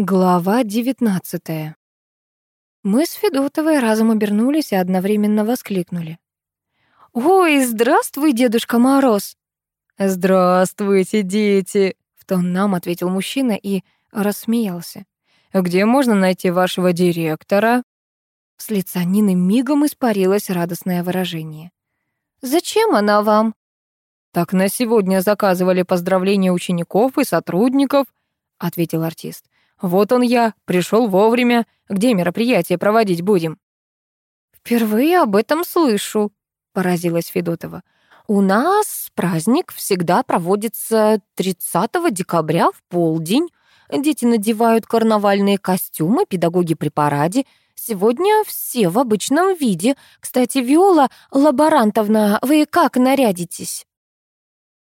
Глава девятнадцатая. Мы с Федотовой разом обернулись и одновременно воскликнули. «Ой, здравствуй, Дедушка Мороз!» «Здравствуйте, дети!» — в тон нам ответил мужчина и рассмеялся. «Где можно найти вашего директора?» С лица Нины мигом испарилось радостное выражение. «Зачем она вам?» «Так на сегодня заказывали поздравления учеников и сотрудников», — ответил артист. Вот он я, пришел вовремя. Где мероприятие проводить будем?» «Впервые об этом слышу», — поразилась Федотова. «У нас праздник всегда проводится 30 декабря в полдень. Дети надевают карнавальные костюмы, педагоги при параде. Сегодня все в обычном виде. Кстати, Виола Лаборантовна, вы как нарядитесь?»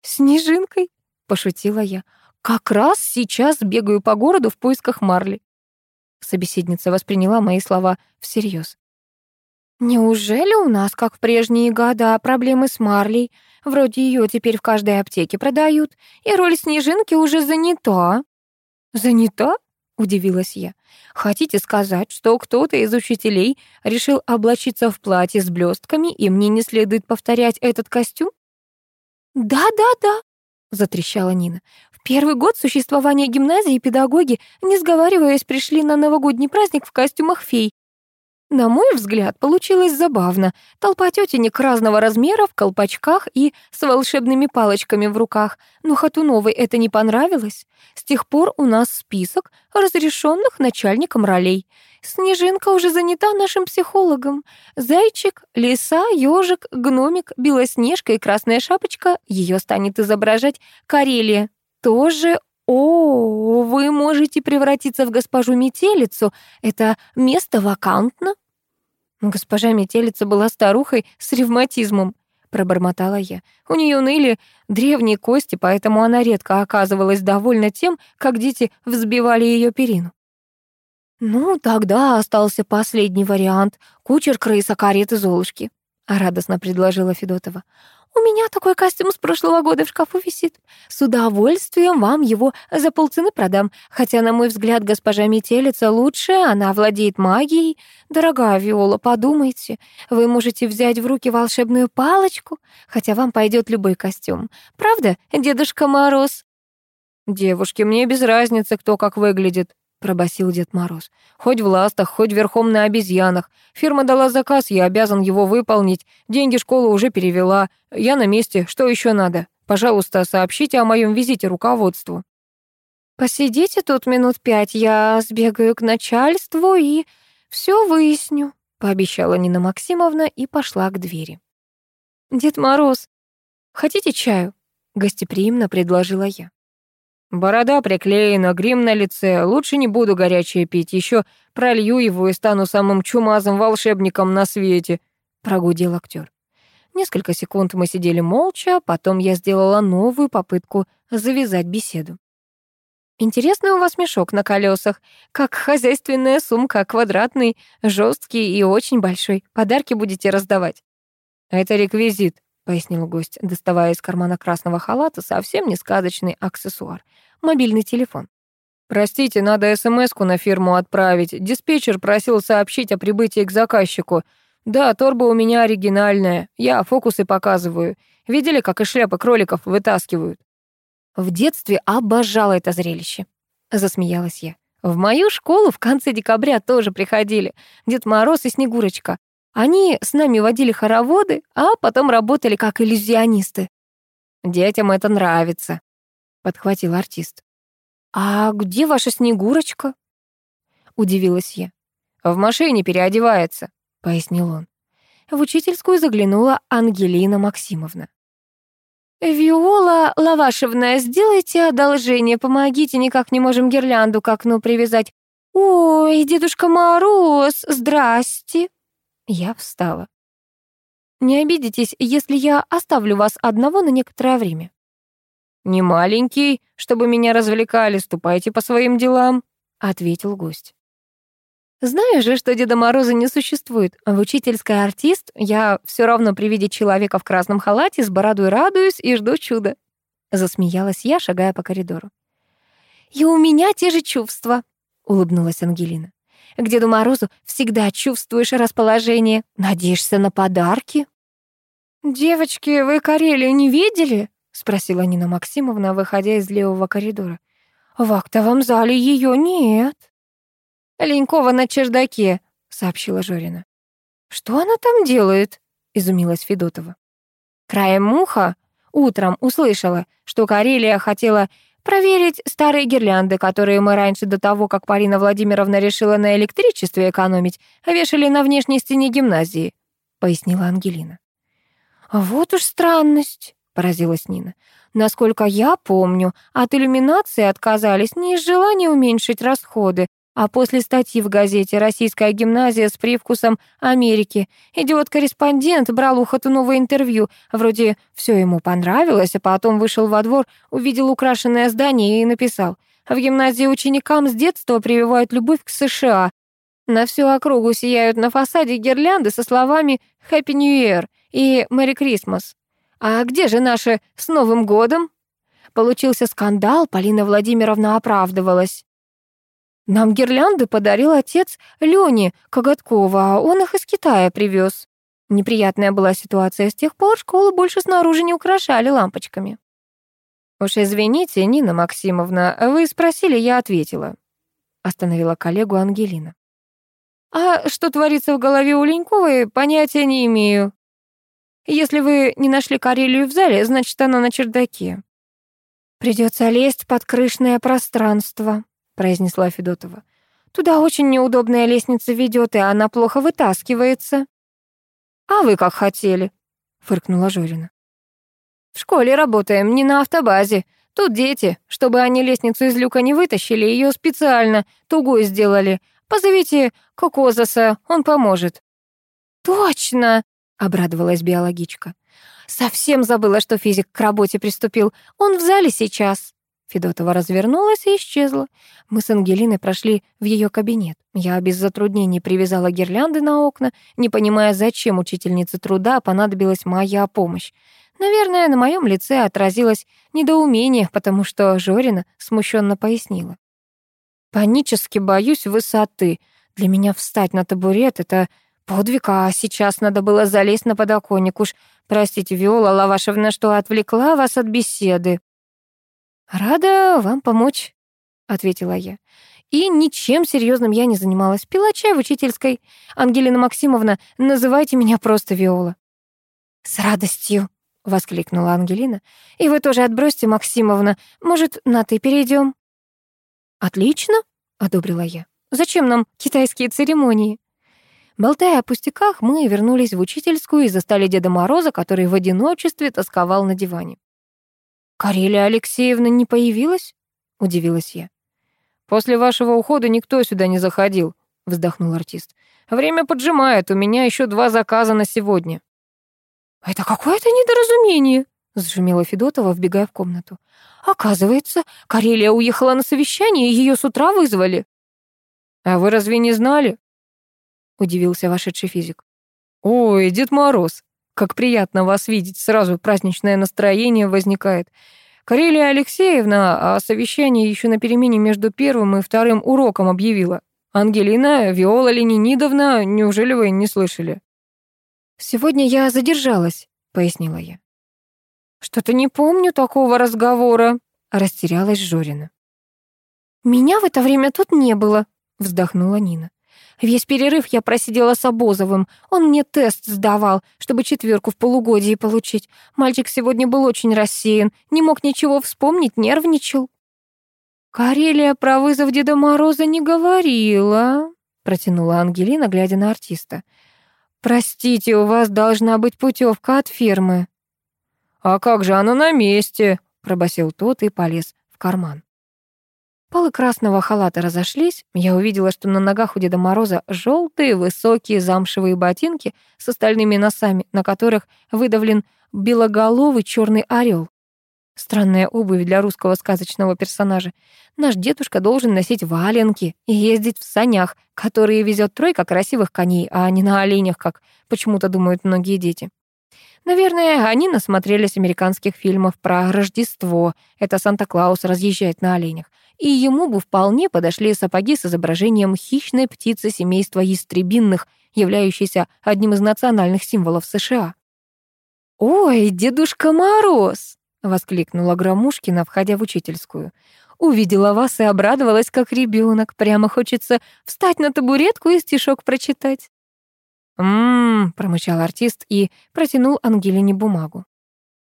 «Снежинкой», — пошутила я. Как раз сейчас бегаю по городу в поисках Марли. Собеседница восприняла мои слова всерьез. Неужели у нас, как в прежние года, проблемы с Марлей? Вроде ее теперь в каждой аптеке продают, и роль снежинки уже занята. Занята? Удивилась я. Хотите сказать, что кто-то из учителей решил облачиться в платье с блестками, и мне не следует повторять этот костюм? Да-да-да, затрещала Нина. Первый год существования гимназии педагоги, не сговариваясь, пришли на новогодний праздник в костюмах фей. На мой взгляд, получилось забавно. Толпа тетенек разного размера в колпачках и с волшебными палочками в руках. Но Хатуновой это не понравилось. С тех пор у нас список разрешенных начальником ролей. Снежинка уже занята нашим психологом. Зайчик, лиса, ежик, гномик, белоснежка и красная шапочка. Ее станет изображать Карелия. Тоже «О, вы можете превратиться в госпожу Метелицу. Это место вакантно». Госпожа Метелица была старухой с ревматизмом, пробормотала я. У нее ныли древние кости, поэтому она редко оказывалась довольна тем, как дети взбивали ее перину. «Ну, тогда остался последний вариант — кучер крыса кареты Золушки», — радостно предложила Федотова. «У меня такой костюм с прошлого года в шкафу висит. С удовольствием вам его за полцены продам. Хотя, на мой взгляд, госпожа Метелица лучше, она владеет магией. Дорогая Виола, подумайте, вы можете взять в руки волшебную палочку, хотя вам пойдет любой костюм. Правда, Дедушка Мороз?» «Девушке мне без разницы, кто как выглядит», — пробасил Дед Мороз. «Хоть в ластах, хоть верхом на обезьянах. Фирма дала заказ, я обязан его выполнить. Деньги школа уже перевела. Я на месте. Что еще надо? Пожалуйста, сообщите о моем визите руководству». «Посидите тут минут пять, я сбегаю к начальству и все выясню», — пообещала Нина Максимовна и пошла к двери. «Дед Мороз, хотите чаю?» — гостеприимно предложила я. Борода приклеена, грим на лице. Лучше не буду горячее пить. Еще пролью его и стану самым чумазым волшебником на свете», — прогудел актер. Несколько секунд мы сидели молча, потом я сделала новую попытку завязать беседу. «Интересный у вас мешок на колесах, как хозяйственная сумка, квадратный, жесткий и очень большой. Подарки будете раздавать?» «Это реквизит», пояснил гость, доставая из кармана красного халата совсем не сказочный аксессуар — мобильный телефон. «Простите, надо СМС-ку на фирму отправить. Диспетчер просил сообщить о прибытии к заказчику. Да, торба у меня оригинальная. Я фокусы показываю. Видели, как из шляпы кроликов вытаскивают?» «В детстве обожала это зрелище», — засмеялась я. «В мою школу в конце декабря тоже приходили. Дед Мороз и Снегурочка. Они с нами водили хороводы, а потом работали как иллюзионисты. «Детям это нравится», — подхватил артист. «А где ваша Снегурочка?» — удивилась я. «В машине переодевается», — пояснил он. В учительскую заглянула Ангелина Максимовна. «Виола Лавашевна, сделайте одолжение, помогите, никак не можем гирлянду к окну привязать. Ой, Дедушка Мороз, здрасте!» Я встала. «Не обидитесь, если я оставлю вас одного на некоторое время». «Не маленький, чтобы меня развлекали, ступайте по своим делам», — ответил гость. Знаю же, что Деда Мороза не существует. В учительской артист я все равно при виде человека в красном халате с бородой радуюсь и жду чуда. Засмеялась я, шагая по коридору. И у меня те же чувства, улыбнулась Ангелина. К Деду Морозу всегда чувствуешь расположение, надеешься на подарки. «Девочки, вы Карелию не видели?» — спросила Нина Максимовна, выходя из левого коридора. «В актовом зале ее нет». «Ленькова на чердаке», — сообщила Жорина. «Что она там делает?» — изумилась Федотова. Краем муха утром услышала, что Карелия хотела проверить старые гирлянды, которые мы раньше до того, как Полина Владимировна решила на электричестве экономить, вешали на внешней стене гимназии», — пояснила Ангелина. «Вот уж странность», — поразилась Нина. «Насколько я помню, от иллюминации отказались не из желания уменьшить расходы, а после статьи в газете «Российская гимназия с привкусом Америки» идиот-корреспондент брал у Хатунова интервью. Вроде все ему понравилось, а потом вышел во двор, увидел украшенное здание и написал «В гимназии ученикам с детства прививают любовь к США». На всю округу сияют на фасаде гирлянды со словами «Happy New Year» и «Merry Christmas». А где же наши «С Новым годом»? Получился скандал, Полина Владимировна оправдывалась. Нам гирлянды подарил отец Лёни Коготкова, а он их из Китая привез. Неприятная была ситуация. С тех пор школу больше снаружи не украшали лампочками. «Уж извините, Нина Максимовна, вы спросили, я ответила», — остановила коллегу Ангелина. «А что творится в голове у Леньковой, понятия не имею. Если вы не нашли Карелию в зале, значит, она на чердаке». «Придется лезть под крышное пространство», произнесла Федотова. Туда очень неудобная лестница ведет, и она плохо вытаскивается. А вы как хотели, фыркнула Жорина. В школе работаем, не на автобазе. Тут дети, чтобы они лестницу из люка не вытащили, ее специально тугой сделали. Позовите Кокозаса, он поможет. Точно, обрадовалась биологичка. Совсем забыла, что физик к работе приступил. Он в зале сейчас. Федотова развернулась и исчезла. Мы с Ангелиной прошли в ее кабинет. Я без затруднений привязала гирлянды на окна, не понимая, зачем учительнице труда понадобилась моя помощь. Наверное, на моем лице отразилось недоумение, потому что Жорина смущенно пояснила. «Панически боюсь высоты. Для меня встать на табурет — это подвиг, а сейчас надо было залезть на подоконник. Уж простите, Виола Лавашевна, что отвлекла вас от беседы». «Рада вам помочь», — ответила я. «И ничем серьезным я не занималась. Пила чай в учительской. Ангелина Максимовна, называйте меня просто Виола». «С радостью», — воскликнула Ангелина. «И вы тоже отбросьте, Максимовна. Может, на «ты» перейдем?» «Отлично», — одобрила я. «Зачем нам китайские церемонии?» Болтая о пустяках, мы вернулись в учительскую и застали Деда Мороза, который в одиночестве тосковал на диване. «Карелия Алексеевна не появилась?» — удивилась я. «После вашего ухода никто сюда не заходил», — вздохнул артист. «Время поджимает, у меня еще два заказа на сегодня». «Это какое-то недоразумение», — зашумела Федотова, вбегая в комнату. «Оказывается, Карелия уехала на совещание, и ее с утра вызвали». «А вы разве не знали?» — удивился вошедший физик. «Ой, Дед Мороз, как приятно вас видеть, сразу праздничное настроение возникает. Карелия Алексеевна о совещании еще на перемене между первым и вторым уроком объявила. Ангелина, Виола Ленинидовна, неужели вы не слышали? «Сегодня я задержалась», — пояснила я. «Что-то не помню такого разговора», — растерялась Жорина. «Меня в это время тут не было», — вздохнула Нина. Весь перерыв я просидела с Обозовым. Он мне тест сдавал, чтобы четверку в полугодии получить. Мальчик сегодня был очень рассеян, не мог ничего вспомнить, нервничал. «Карелия про вызов Деда Мороза не говорила», — протянула Ангелина, глядя на артиста. «Простите, у вас должна быть путевка от фирмы». «А как же она на месте?» — пробасил тот и полез в карман. Полы красного халата разошлись. Я увидела, что на ногах у Деда Мороза желтые высокие замшевые ботинки с остальными носами, на которых выдавлен белоголовый черный орел. Странная обувь для русского сказочного персонажа. Наш дедушка должен носить валенки и ездить в санях, которые везет тройка красивых коней, а не на оленях, как почему-то думают многие дети. Наверное, они насмотрелись американских фильмов про Рождество. Это Санта-Клаус разъезжает на оленях. И ему бы вполне подошли сапоги с изображением хищной птицы семейства ястребинных, являющейся одним из национальных символов США. «Ой, Дедушка Мороз!» — воскликнула Громушкина, входя в учительскую. «Увидела вас и обрадовалась, как ребенок. Прямо хочется встать на табуретку и стишок прочитать». «М-м-м», промычал артист и протянул Ангелине бумагу.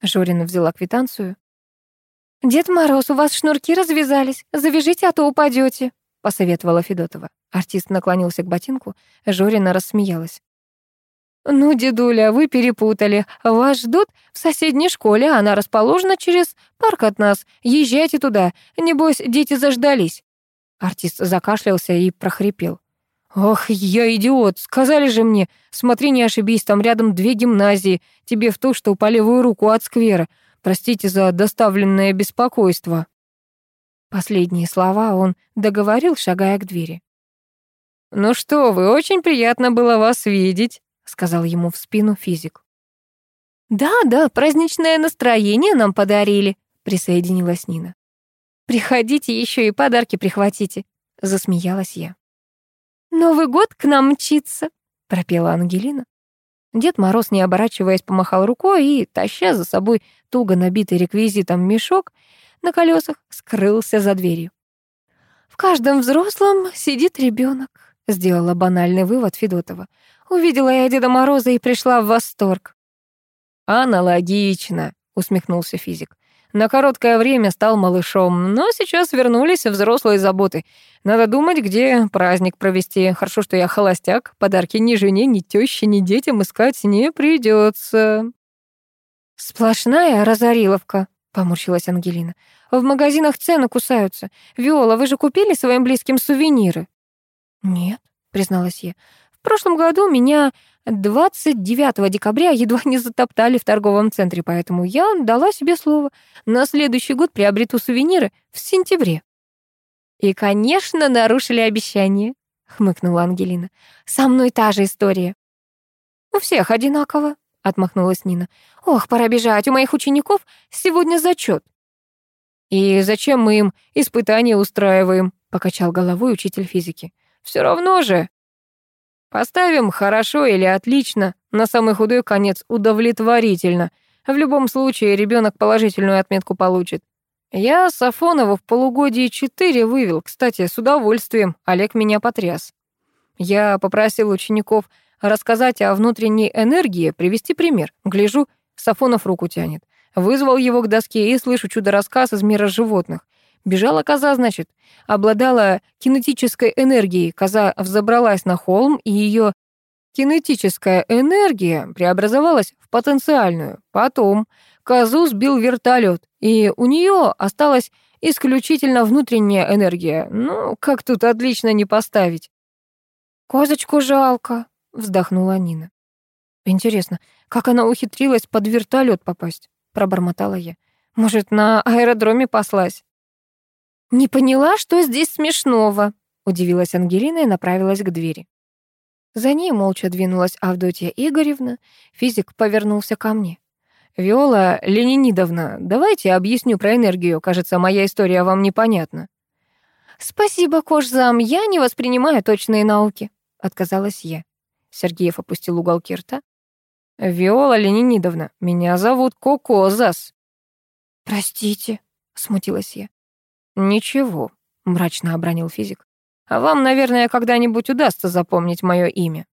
Жорина взяла квитанцию. «Дед Мороз, у вас шнурки развязались. Завяжите, а то упадете, посоветовала Федотова. Артист наклонился к ботинку. Жорина рассмеялась. «Ну, дедуля, вы перепутали. Вас ждут в соседней школе, она расположена через парк от нас. Езжайте туда. Небось, дети заждались». Артист закашлялся и прохрипел. «Ох, я идиот! Сказали же мне, смотри, не ошибись, там рядом две гимназии, тебе в ту, что по левую руку от сквера. Простите за доставленное беспокойство». Последние слова он договорил, шагая к двери. «Ну что вы, очень приятно было вас видеть», — сказал ему в спину физик. «Да-да, праздничное настроение нам подарили», — присоединилась Нина. «Приходите еще и подарки прихватите», — засмеялась я. «Новый год к нам мчится», — пропела Ангелина. Дед Мороз, не оборачиваясь, помахал рукой и, таща за собой туго набитый реквизитом мешок на колесах, скрылся за дверью. «В каждом взрослом сидит ребенок, сделала банальный вывод Федотова. Увидела я Деда Мороза и пришла в восторг. «Аналогично», — усмехнулся физик. На короткое время стал малышом, но сейчас вернулись взрослые заботы. Надо думать, где праздник провести. Хорошо, что я холостяк, подарки ни жене, ни тёще, ни детям искать не придется. «Сплошная разориловка», — поморщилась Ангелина. «В магазинах цены кусаются. Виола, вы же купили своим близким сувениры?» «Нет», — призналась я. «В прошлом году меня 29 декабря едва не затоптали в торговом центре, поэтому я дала себе слово. На следующий год приобрету сувениры в сентябре. И, конечно, нарушили обещание, хмыкнула Ангелина. Со мной та же история. У всех одинаково, отмахнулась Нина. Ох, пора бежать, у моих учеников сегодня зачет. И зачем мы им испытания устраиваем? покачал головой учитель физики. Все равно же. Поставим хорошо или отлично, на самый худой конец удовлетворительно. В любом случае ребенок положительную отметку получит. Я Сафонова в полугодии четыре вывел, кстати, с удовольствием, Олег меня потряс. Я попросил учеников рассказать о внутренней энергии, привести пример. Гляжу, Сафонов руку тянет. Вызвал его к доске и слышу чудо-рассказ из мира животных. Бежала коза, значит, обладала кинетической энергией. Коза взобралась на холм, и ее кинетическая энергия преобразовалась в потенциальную. Потом козу сбил вертолет, и у нее осталась исключительно внутренняя энергия. Ну, как тут отлично не поставить? «Козочку жалко», — вздохнула Нина. «Интересно, как она ухитрилась под вертолет попасть?» — пробормотала я. «Может, на аэродроме паслась?» «Не поняла, что здесь смешного», — удивилась Ангелина и направилась к двери. За ней молча двинулась Авдотья Игоревна. Физик повернулся ко мне. «Виола Ленинидовна, давайте объясню про энергию. Кажется, моя история вам непонятна». «Спасибо, кожзам, я не воспринимаю точные науки», — отказалась я. Сергеев опустил уголки рта. «Виола Ленинидовна, меня зовут Кокозас». «Простите», — смутилась я. «Ничего», — мрачно обронил физик. «А вам, наверное, когда-нибудь удастся запомнить мое имя».